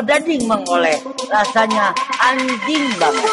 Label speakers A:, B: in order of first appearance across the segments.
A: daging mengoleh. Rasanya anjing banget.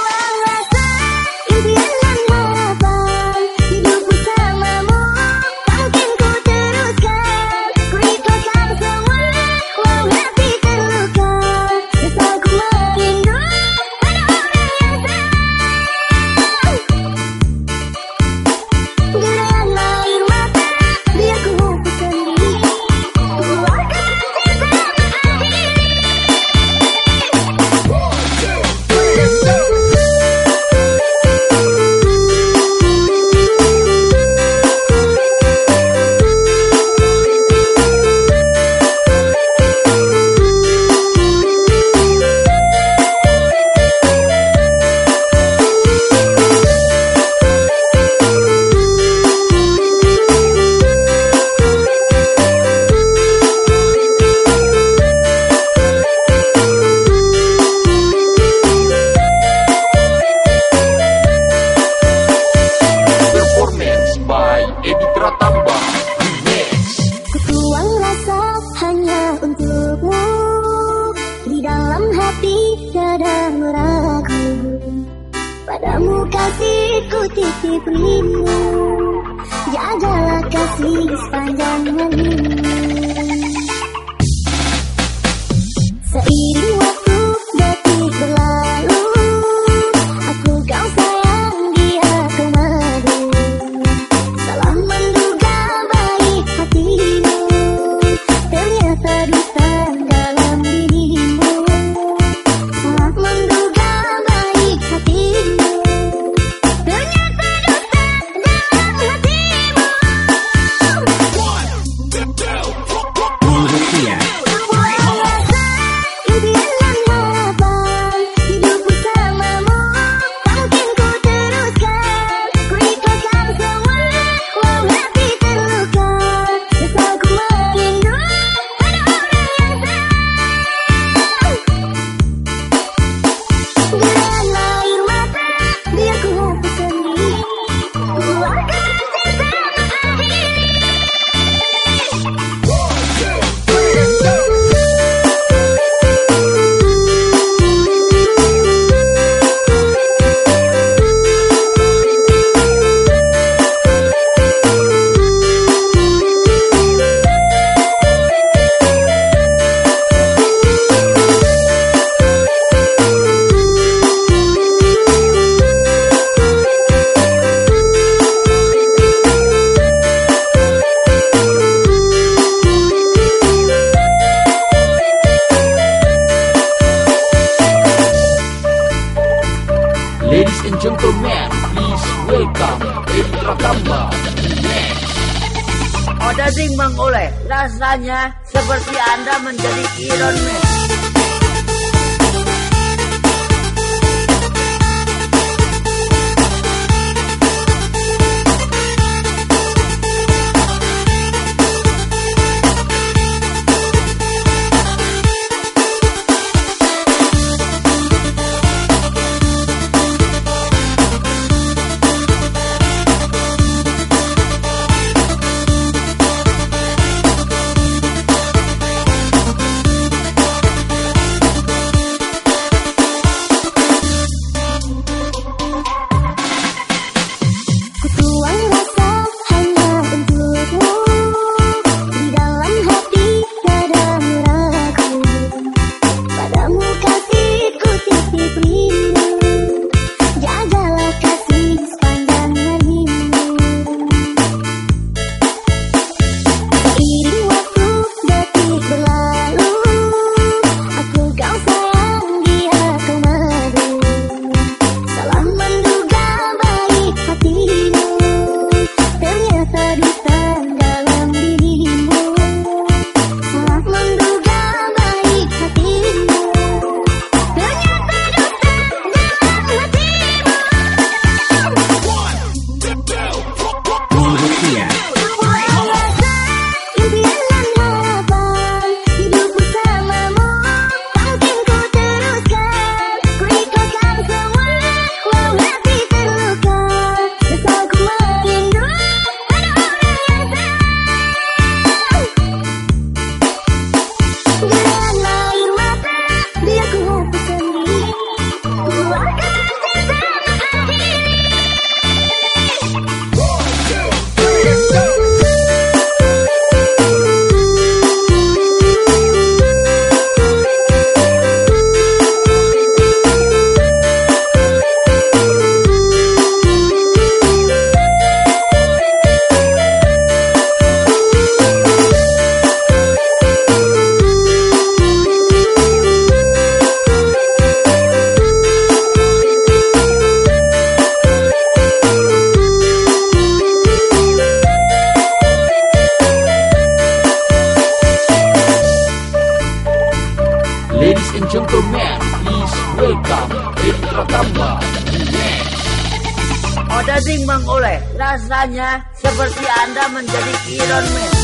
B: Padamu kasihku titip rindu Jagalah kasih sepanjang hari
C: and gentlemen, please welcome Edi Oh, next.
A: Ordering oleh rasanya seperti Anda menjadi Iron Man.
C: And gentlemen, please welcome Edi Pratamba.
A: Odading Bang Oleh, rasanya seperti Anda menjadi Iron Man.